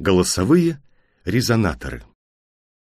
Голосовые резонаторы.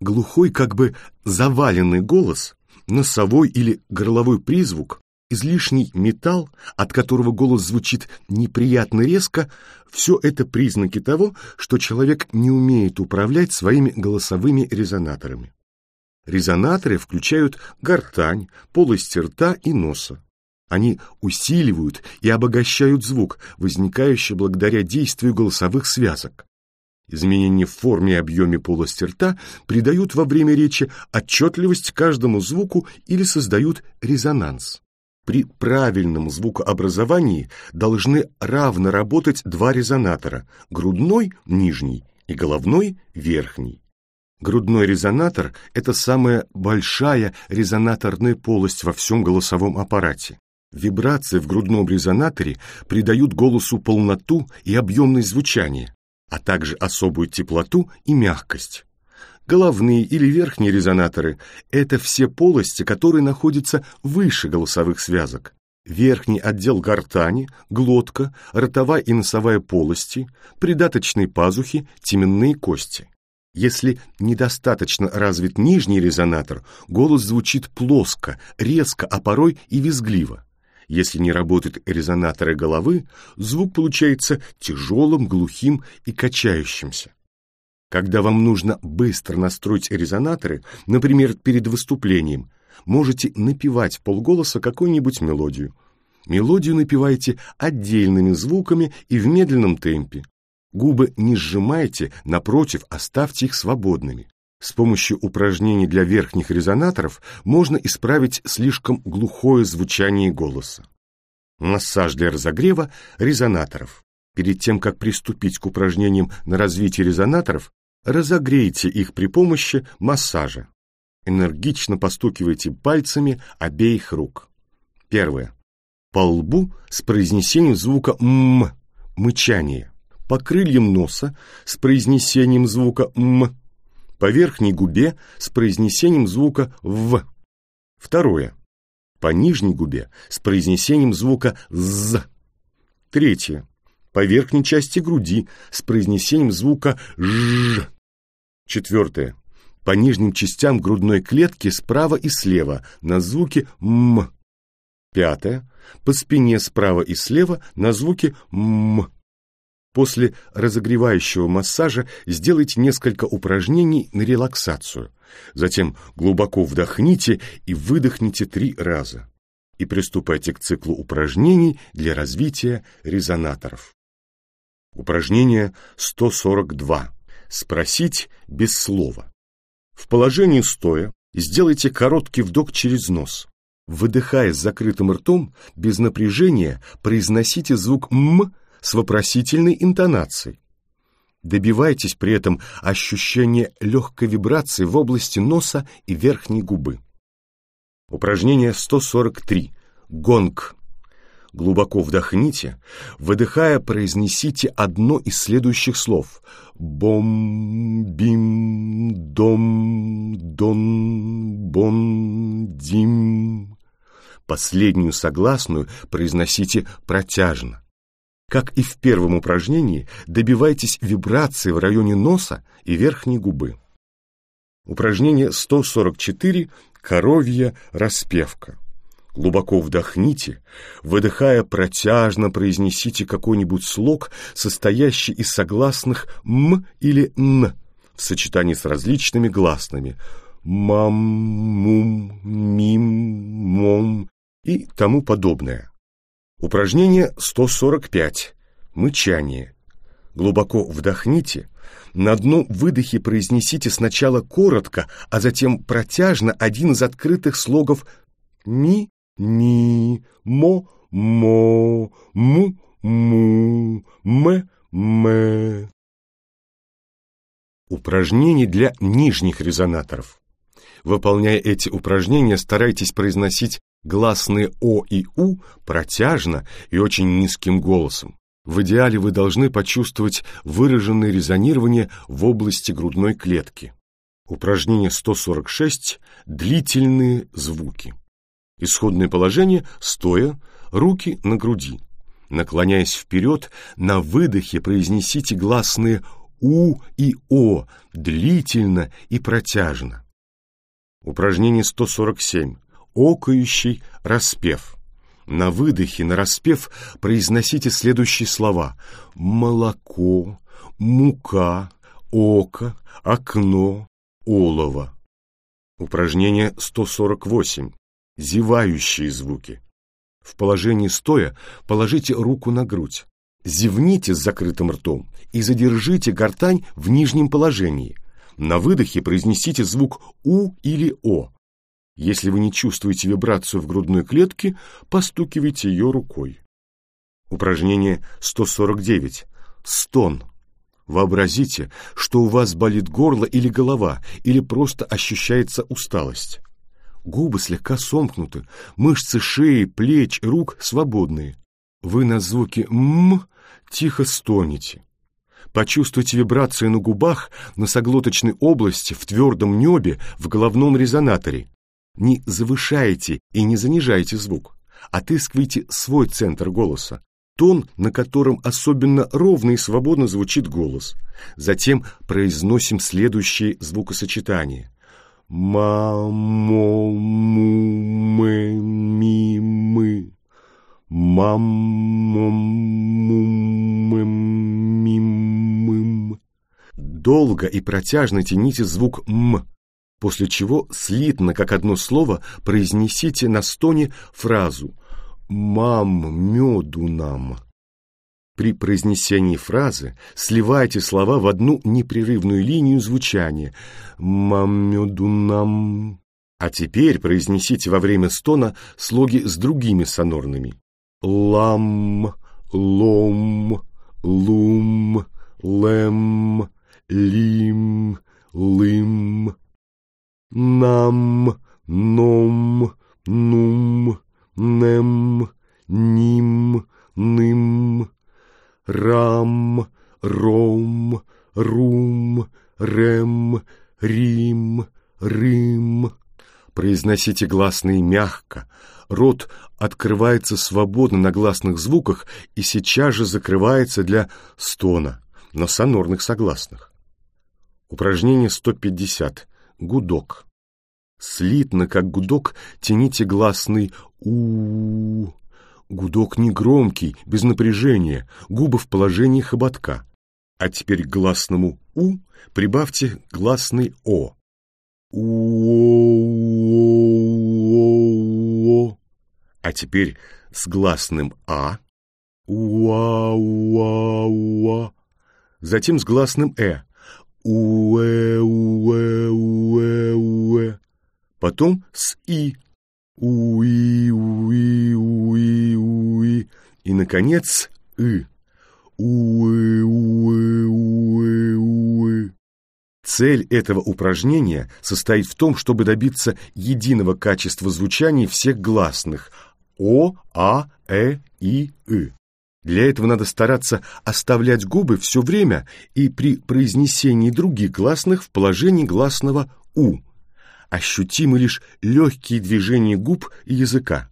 Глухой, как бы заваленный голос, носовой или горловой призвук, излишний металл, от которого голос звучит неприятно резко, все это признаки того, что человек не умеет управлять своими голосовыми резонаторами. Резонаторы включают гортань, полость рта и носа. Они усиливают и обогащают звук, возникающий благодаря действию голосовых связок. Изменения в форме и объеме полости рта придают во время речи отчетливость каждому звуку или создают резонанс. При правильном звукообразовании должны равно работать два резонатора – грудной – нижний и головной – верхний. Грудной резонатор – это самая большая резонаторная полость во всем голосовом аппарате. Вибрации в грудном резонаторе придают голосу полноту и объемность звучания, а также особую теплоту и мягкость. Головные или верхние резонаторы – это все полости, которые находятся выше голосовых связок. Верхний отдел гортани, глотка, ротовая и носовая полости, придаточные пазухи, теменные кости. Если недостаточно развит нижний резонатор, голос звучит плоско, резко, а порой и визгливо. Если не работают резонаторы головы, звук получается тяжелым, глухим и качающимся. Когда вам нужно быстро настроить резонаторы, например, перед выступлением, можете напевать полголоса какую-нибудь мелодию. Мелодию напевайте отдельными звуками и в медленном темпе. Губы не сжимайте, напротив, оставьте их свободными. С помощью упражнений для верхних резонаторов можно исправить слишком глухое звучание голоса. Массаж для разогрева резонаторов. Перед тем, как приступить к упражнениям на развитие резонаторов, разогрейте их при помощи массажа. Энергично постукивайте пальцами обеих рук. Первое. По лбу с произнесением звука «м» – мычание по крыльям носа с произнесением звука «м», по верхней губе с произнесением звука «в». Второе. По нижней губе с произнесением звука «з». Третье. По верхней части груди с произнесением звука «ж». Четвертое. По нижним частям грудной клетки справа и слева на звуки «м». Пятое. По спине справа и слева на звуки «м». После разогревающего массажа сделайте несколько упражнений на релаксацию. Затем глубоко вдохните и выдохните три раза. И приступайте к циклу упражнений для развития резонаторов. Упражнение 142. Спросить без слова. В положении стоя сделайте короткий вдох через нос. Выдыхая с закрытым ртом, без напряжения, произносите звук «м» с вопросительной интонацией. Добивайтесь при этом ощущения легкой вибрации в области носа и верхней губы. Упражнение 143. Гонг. Глубоко вдохните, выдыхая, произнесите одно из следующих слов. Бом, бим, дом, дон, бон, дим. Последнюю согласную произносите протяжно. Как и в первом упражнении, добивайтесь вибрации в районе носа и верхней губы. Упражнение 144 «Коровья распевка». Глубоко вдохните, выдыхая протяжно произнесите какой-нибудь слог, состоящий из согласных «м» или «н» в сочетании с различными гласными «мам», «мум», «мим», «мом» и тому подобное. Упражнение 145. Мычание. Глубоко вдохните. На одном выдохе произнесите сначала коротко, а затем протяжно один из открытых слогов «ми», «ми», «мо», «мо», «му», «му», «мэ», «мэ». Упражнение для нижних резонаторов. Выполняя эти упражнения, старайтесь произносить гласные «о» и «у» протяжно и очень низким голосом. В идеале вы должны почувствовать выраженное резонирование в области грудной клетки. Упражнение 146. Длительные звуки. Исходное положение – стоя, руки на груди. Наклоняясь вперед, на выдохе произнесите гласные У и О длительно и протяжно. Упражнение 147. Окающий распев. На выдохе, на распев произносите следующие слова. Молоко, мука, око, окно, олово. Упражнение 148. Зевающие звуки. В положении стоя положите руку на грудь. Зевните с закрытым ртом и задержите гортань в нижнем положении. На выдохе произнесите звук «у» или «о». Если вы не чувствуете вибрацию в грудной клетке, постукивайте ее рукой. Упражнение 149. Стон. Вообразите, что у вас болит горло или голова, или просто ощущается усталость. Губы слегка сомкнуты, мышцы шеи, плеч, рук свободные. Вы на звуки «м» тихо стонете. Почувствуйте вибрации на губах, на соглоточной области, в твердом небе, в головном резонаторе. Не завышайте и не занижайте звук. Отыскивайте свой центр голоса, тон, на котором особенно ровно и свободно звучит голос. Затем произносим следующие звукосочетания. Ма-мо-му-мы-ми-мы. Мам-мум-мым. Долго и протяжно тяните звук «м», после чего слитно, как одно слово, произнесите на стоне фразу «мам меду нам». При произнесении фразы сливайте слова в одну непрерывную линию звучания «мам меду нам». А теперь произнесите во время стона слоги с другими сонорными лам, лом, лум, лем, лим, лым, нам, ном, нум, нем, ним, ным, рам, ром, рум, рем, рим, рым. Произносите гласные мягко, рот открывается свободно на гласных звуках и сейчас же закрывается для стона на сонорных согласных. Упражнение 150. Гудок. Слитно, как гудок, тяните гласный у, Гудок негромкий, без напряжения, губы в положении хоботка. А теперь к гласному «у» прибавьте гласный «о». У-о-о-о. А теперь с гласным «а». Уа-уа-уа. Затем с гласным «э». Уэ-уэ-уэ-уэ. Потом с «и». Уи-уи-уи-уи. И, наконец, «ы». Уэ-уэ-уэ-уэ. Цель этого упражнения состоит в том, чтобы добиться единого качества звучания всех гласных – о, А, Э, И, И. Для этого надо стараться оставлять губы все время и при произнесении других гласных в положении гласного У. Ощутимы лишь легкие движения губ и языка.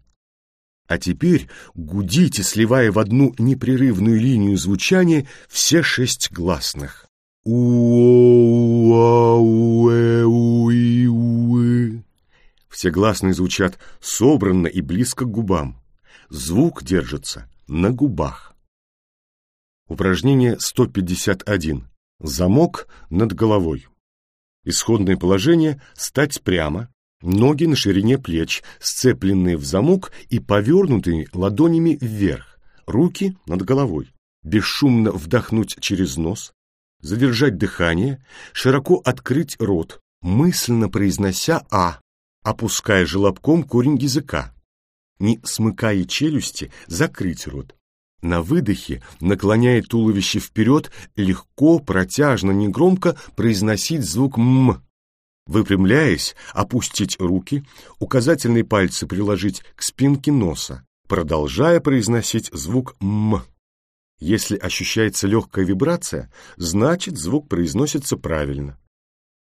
А теперь гудите, сливая в одну непрерывную линию звучания все шесть гласных. все гласные звучат собранно и близко к губам. Звук держится на губах. Упражнение 151. Замок над головой. Исходное положение – стать прямо, ноги на ширине плеч, сцепленные в замок и повернутые ладонями вверх, руки над головой. Бесшумно вдохнуть через нос, задержать дыхание, широко открыть рот, мысленно произнося «а», опуская желобком корень языка. Не смыкая челюсти, закрыть рот. На выдохе, наклоняя туловище вперед, легко, протяжно, негромко произносить звук «м». Выпрямляясь, опустить руки, указательные пальцы приложить к спинке носа, продолжая произносить звук «м». Если ощущается легкая вибрация, значит звук произносится правильно.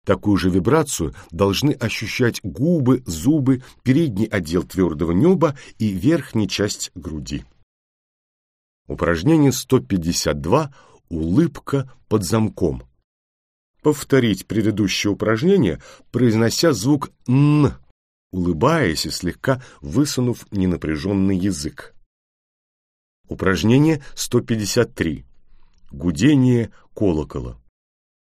Такую же вибрацию должны ощущать губы, зубы, передний отдел твердого неба и верхняя часть груди. Упражнение 152. улыбка под замком. Повторить предыдущее упражнение, произнося звук «н», улыбаясь и слегка высунув ненапряженный язык. Упражнение 153. Гудение колокола.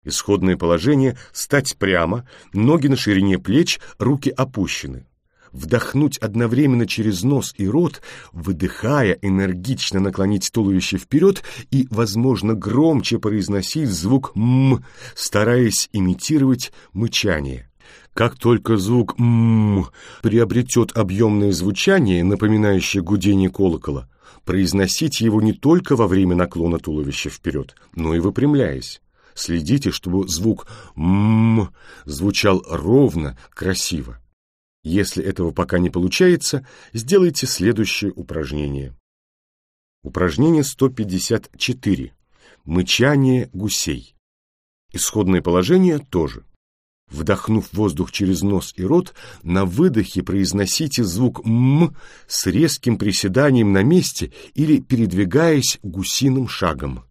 Исходное положение – стать прямо, ноги на ширине плеч, руки опущены. Вдохнуть одновременно через нос и рот, выдыхая, энергично наклонить туловище вперед и, возможно, громче произносить звук «м», стараясь имитировать мычание. Как только звук «м» приобретет объемное звучание, напоминающее гудение колокола, произносить его не только во время наклона туловища вперед, но и выпрямляясь. Следите, чтобы звук «м» звучал ровно, красиво. Если этого пока не получается, сделайте следующее упражнение. Упражнение 154. Мычание гусей. Исходное положение тоже. Вдохнув воздух через нос и рот, на выдохе произносите звук «м» с резким приседанием на месте или передвигаясь гусиным шагом.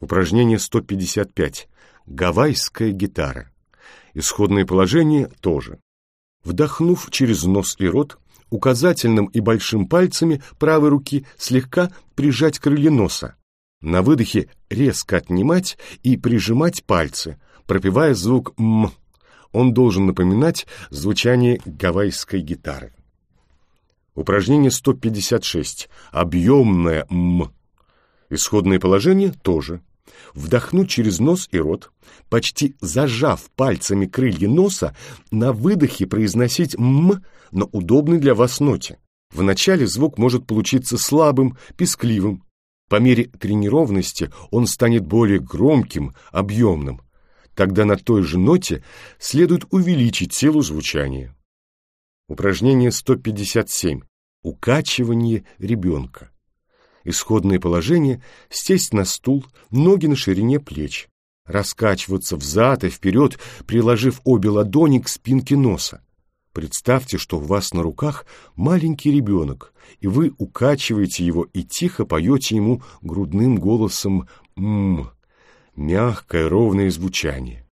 Упражнение 155. Гавайская гитара. Исходное положение тоже. Вдохнув через нос и рот, указательным и большим пальцами правой руки слегка прижать крылья носа. На выдохе резко отнимать и прижимать пальцы, пропевая звук «м». Он должен напоминать звучание гавайской гитары. Упражнение 156. Объемное «м». Исходное положение тоже вдохнуть через нос и рот, почти зажав пальцами крылья носа, на выдохе произносить «м» на удобной для вас ноте. Вначале звук может получиться слабым, пескливым. По мере тренированности он станет более громким, объемным. Тогда на той же ноте следует увеличить силу звучания. Упражнение 157. Укачивание ребенка. Исходное положение – сесть на стул, ноги на ширине плеч, раскачиваться взад и вперед, приложив обе ладони к спинке носа. Представьте, что у вас на руках маленький ребенок, и вы укачиваете его и тихо поете ему грудным голосом «м» – мягкое ровное звучание.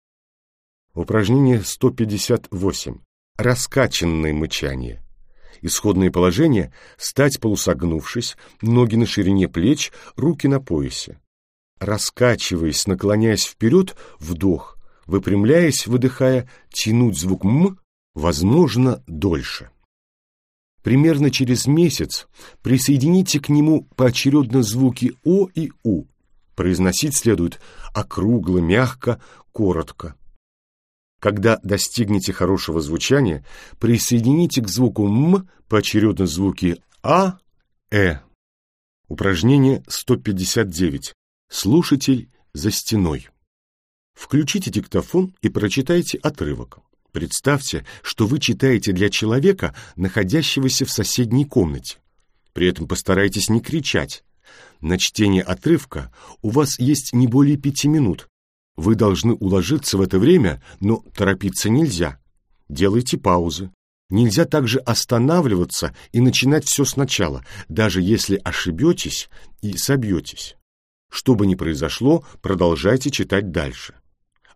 Упражнение 158. Раскачанное мычание. Исходное положение – стать полусогнувшись, ноги на ширине плеч, руки на поясе. Раскачиваясь, наклоняясь вперед, вдох, выпрямляясь, выдыхая, тянуть звук «м», возможно, дольше. Примерно через месяц присоедините к нему поочередно звуки «о» и «у». Произносить следует округло, мягко, коротко. Когда достигнете хорошего звучания, присоедините к звуку «м» поочередно звуки «а», «э». Упражнение 159. Слушатель за стеной. Включите диктофон и прочитайте отрывок. Представьте, что вы читаете для человека, находящегося в соседней комнате. При этом постарайтесь не кричать. На чтение отрывка у вас есть не более пяти минут, вы должны уложиться в это время, но торопиться нельзя. Делайте паузы. Нельзя также останавливаться и начинать все сначала, даже если ошибетесь и собьетесь. Что бы ни произошло, продолжайте читать дальше.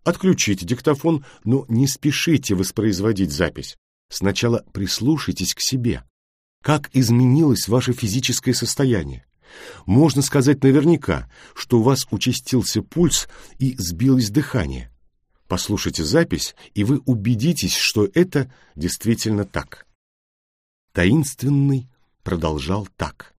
Отключите диктофон, но не спешите воспроизводить запись. Сначала прислушайтесь к себе. Как изменилось ваше физическое состояние? Можно сказать наверняка, что у вас участился пульс и сбилось дыхание. Послушайте запись, и вы убедитесь, что это действительно так. Таинственный продолжал так.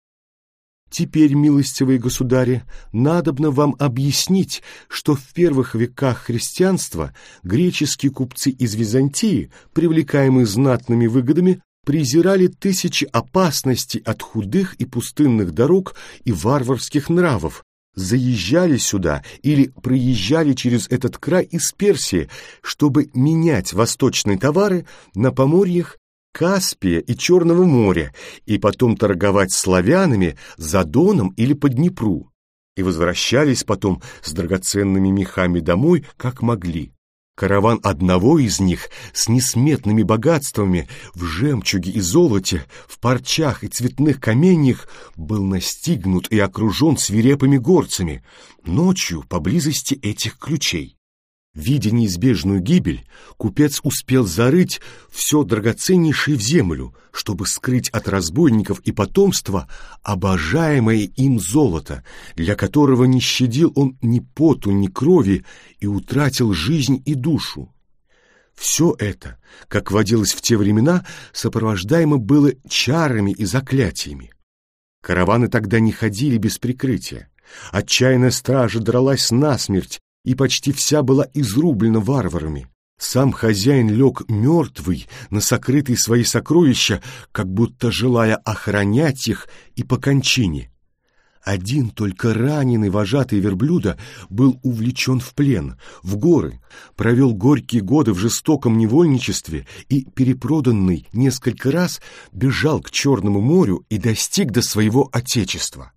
Теперь, милостивые государи, надобно вам объяснить, что в первых веках христианства греческие купцы из Византии, привлекаемые знатными выгодами, презирали тысячи опасностей от худых и пустынных дорог и варварских нравов, заезжали сюда или проезжали через этот край из Персии, чтобы менять восточные товары на поморьях Каспия и Черного моря и потом торговать славянами за Доном или по Днепру, и возвращались потом с драгоценными мехами домой, как могли. Караван одного из них с несметными богатствами в жемчуге и золоте, в парчах и цветных каменьях был настигнут и окружен свирепыми горцами ночью поблизости этих ключей. Видя неизбежную гибель, купец успел зарыть все драгоценнейшее в землю, чтобы скрыть от разбойников и потомства обожаемое им золото, для которого не щадил он ни поту, ни крови и утратил жизнь и душу. Все это, как водилось в те времена, сопровождаемо было чарами и заклятиями. Караваны тогда не ходили без прикрытия. Отчаянная стража дралась насмерть, и почти вся была изрублена варварами. Сам хозяин лег мертвый на сокрытые свои сокровища, как будто желая охранять их и по кончине. Один только раненый вожатый верблюда был увлечен в плен, в горы, провел горькие годы в жестоком невольничестве и, перепроданный несколько раз, бежал к Черному морю и достиг до своего отечества.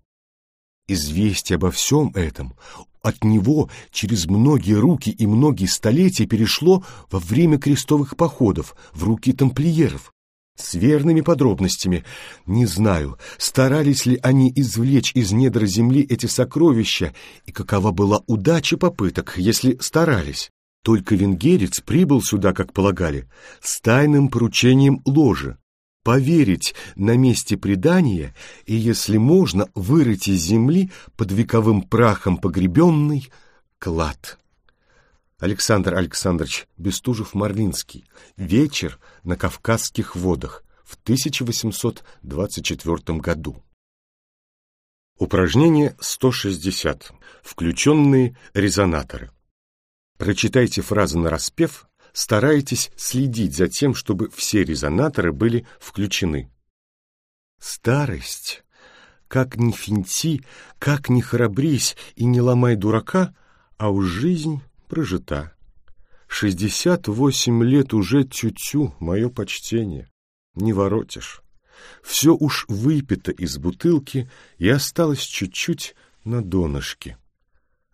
Известие обо всем этом от него через многие руки и многие столетия перешло во время крестовых походов в руки тамплиеров. С верными подробностями. Не знаю, старались ли они извлечь из недр земли эти сокровища, и какова была удача попыток, если старались. Только венгерец прибыл сюда, как полагали, с тайным поручением ложи, поверить на месте предания и, если можно, вырыть из земли под вековым прахом погребенный клад. Александр Александрович Бестужев-Марлинский. Вечер на Кавказских водах в 1824 году. Упражнение 160. Включенные резонаторы. Прочитайте фразы на распев старайтесь следить за тем, чтобы все резонаторы были включены. Старость. Как ни финти, как ни храбрись и не ломай дурака, а уж жизнь прожита. Шестьдесят восемь лет уже тю-тю, мое почтение. Не воротишь. Все уж выпито из бутылки, и осталось чуть-чуть на донышке.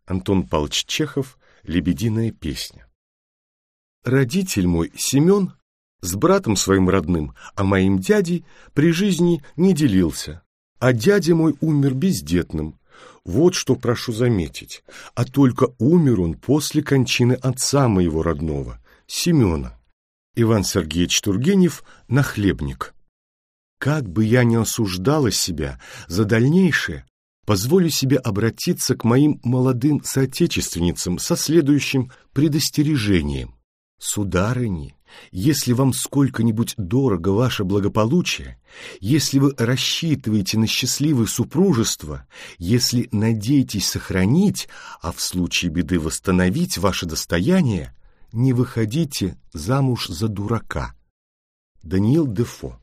Антон Павлович Чехов «Лебединая песня». Родитель мой, Семен, с братом своим родным, а моим дядей при жизни не делился, а дядя мой умер бездетным. Вот что прошу заметить, а только умер он после кончины отца моего родного, Семена. Иван Сергеевич Тургенев, нахлебник. Как бы я ни осуждала себя за дальнейшее, позволю себе обратиться к моим молодым соотечественницам со следующим предостережением. Сударыни, если вам сколько-нибудь дорого ваше благополучие, если вы рассчитываете на счастливое супружество, если надеетесь сохранить, а в случае беды восстановить ваше достояние, не выходите замуж за дурака. Даниил Дефо